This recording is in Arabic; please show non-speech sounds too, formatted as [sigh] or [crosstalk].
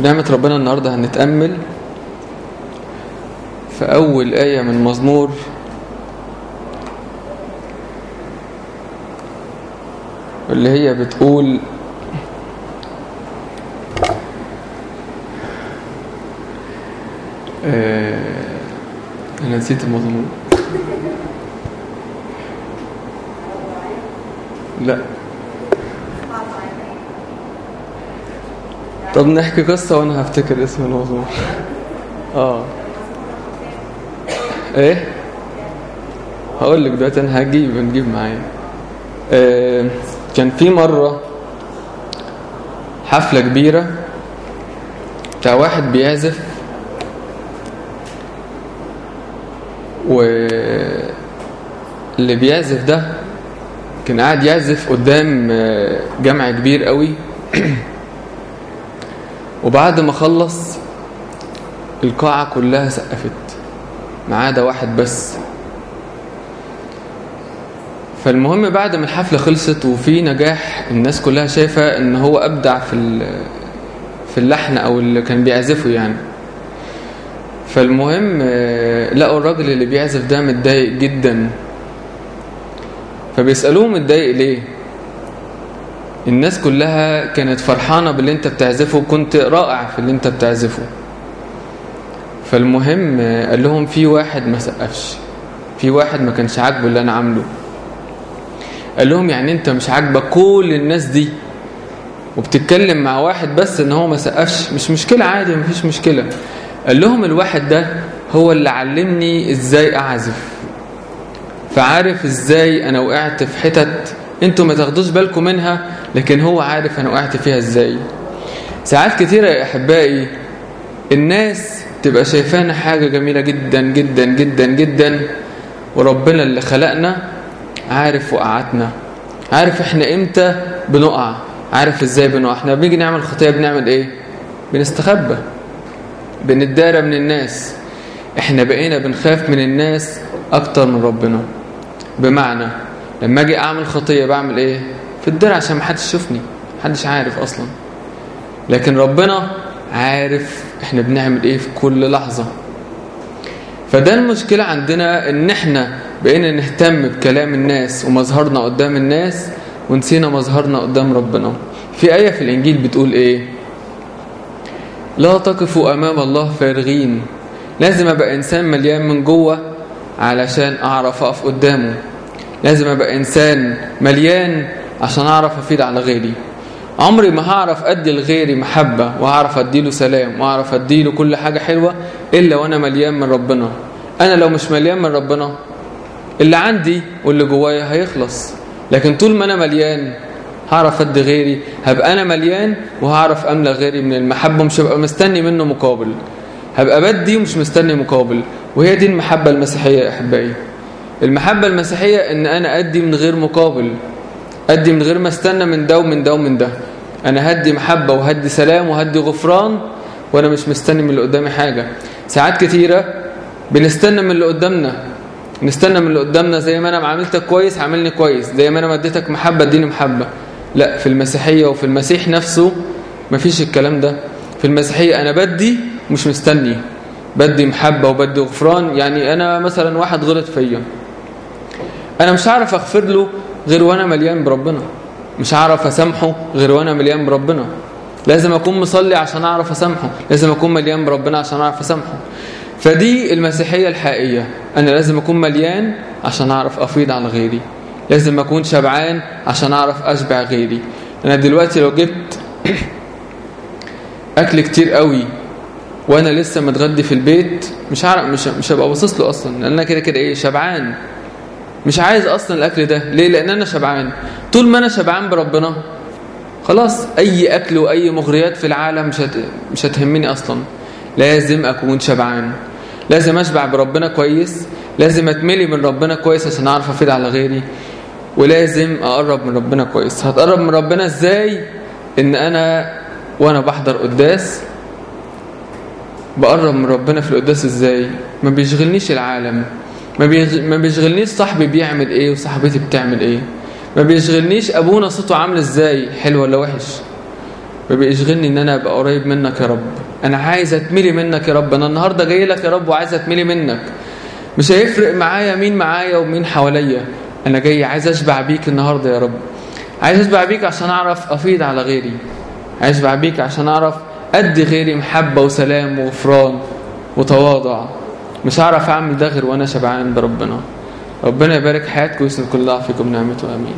بنعمة ربنا النهاردة هنتأمل في أول آية من مزمور اللي هي بتقول آه أنا نسيت المزمور. لا. طب نحكي قصة وأنا هفتكر اسم الموضوع. آه. إيه؟ هقول لك دلوقتي أنا هجيب نجيب معايا. آه كان في مرة حفلة كبيرة بتاع واحد بيعزف واللي بيعزف ده كان قاعد يعزف قدام جمع كبير قوي. [clears throat] وبعد ما خلص القاعة كلها سقفت. ما عدا واحد بس. فالمهم بعد ما الحفلة خلصت وفي نجاح الناس كلها شايفة إن هو أبدع في في اللحن أو اللي كان بيعزفه يعني. فالمهم لقوا الراجل اللي بيعزف ده متضايق جدا. فبيسألوه متضايق ليه؟ الناس كلها كانت فرحانة باللي انت بتعزفه وكنت رائع في اللي انت بتعزفه. فالمهم قال لهم في واحد ما سقفش في واحد ما كانش عاجبه اللي أنا عامله. قال لهم يعني أنت مش عاجبك كل الناس دي؟ وبتتكلم مع واحد بس إن هو ما سقفش؟ مش مشكلة عادي مفيش مشكلة. قال لهم الواحد ده هو اللي علمني إزاي أعزف. فعارف إزاي أنا وقعت في حتت أنتوا ما تاخدوش بالكم منها لكن هو عارف أنا وقعت فيها إزاي. ساعات كتيرة يا أحبائي الناس تبقى شايفانا حاجة جميلة جدا جدا جدا جدا وربنا اللي خلقنا عارف وقعتنا. عارف إحنا إمتى بنقع عارف إزاي بنقع. إحنا بنيجي نعمل خطية بنعمل إيه؟ بنستخبى بنتدارى من الناس. إحنا بقينا بنخاف من الناس أكتر من ربنا. بمعنى لما أجي أعمل خطية بعمل إيه؟ في الدرع عشان محدش يشوفني محدش عارف أصلا. لكن ربنا عارف إحنا بنعمل إيه في كل لحظة. فده المشكلة عندنا إن إحنا بقينا نهتم بكلام الناس ومظهرنا قدام الناس ونسينا مظهرنا قدام ربنا. في آية في الإنجيل بتقول إيه؟ لا تقفوا أمام الله فارغين. لازم أبقى إنسان مليان من جوه علشان أعرف أقف قدامه. لازم أبقى إنسان مليان عشان أعرف أفيد على غيري. عمري ما هعرف أدي لغيري محبة وهعرف أديله سلام وهعرف أديله كل حاجة حلوة إلا وأنا مليان من ربنا. أنا لو مش مليان من ربنا اللي عندي واللي جوايا هيخلص. لكن طول ما أنا مليان هعرف أدي غيري هبقى أنا مليان وهعرف أملى غيري من المحبة مش هبقى مستني منه مقابل. هبقى بدي ومش مستني مقابل. وهي دي المحبة المسيحية يا أحبائي. المحبة المسيحية إن أنا أدي من غير مقابل أدي من غير ما أستنى من ده ومن ده ومن ده. أنا هدي محبة وهدي سلام وهدي غفران وأنا مش مستني من اللي قدامي حاجة. ساعات كتيرة بنستنى من اللي قدامنا. نستنى من اللي قدامنا. زي ما أنا عملتك كويس عاملني كويس. زي ما أنا مديتك محبة اديني محبة. لا في المسيحية وفي المسيح نفسه مفيش الكلام ده. في المسيحية أنا بدي مش مستني. بدي محبة وبدي غفران. يعني أنا مثلا واحد غلط فيا. أنا مش هعرف أغفر له غير وأنا مليان بربنا. مش هعرف أسامحه غير وأنا مليان بربنا. لازم أكون مصلي عشان أعرف أسامحه. لازم أكون مليان بربنا عشان أعرف أسامحه. فدي المسيحية الحقيقية. أنا لازم أكون مليان عشان أعرف أفيض على غيري. لازم أكون شبعان عشان أعرف أشبع غيري. أنا دلوقتي لو جبت [clears throat] أكل كتير قوي وأنا لسه متغدي في البيت مش هعرف مش مش هبقى باصص له أصلا. لأن أنا كده كده إيه شبعان. مش عايز أصلا الأكل ده. ليه؟ لأن أنا شبعان. طول ما أنا شبعان بربنا. خلاص أي أكل وأي مغريات في العالم مش هت... مش هتهمني أصلا. لازم أكون شبعان. لازم أشبع بربنا كويس. لازم أتملي من ربنا كويس عشان أعرف أفيد على غيري. ولازم أقرب من ربنا كويس. هتقرب من ربنا إزاي؟ إن أنا وأنا بحضر قداس. بقرب من ربنا في القداس إزاي؟ ما بيشغلنيش العالم. ما. ما بيشغلنيش صاحبي بيعمل إيه وصاحبتي بتعمل إيه. ما بيشغلنيش أبونا صوته عامل إزاي حلو ولا وحش. بيشغلني إن أنا أبقى قريب منك يا رب. أنا عايز أتملي منك يا رب. أنا النهارده جاي لك يا رب وعايز أتملي منك. مش هيفرق معايا مين معايا ومين حواليا. أنا جاي عايز أشبع بيك النهارده يا رب. عايز أشبع بيك عشان أعرف افيض على غيري. عايز أشبع بيك عشان أعرف أدي غيري محبة وسلام وغفران وتواضع. مش هعرف أعمل ده غير وأنا شبعان بربنا ربنا. يبارك حياتكم ويسند كل ضعف فيكم نعمته آمين.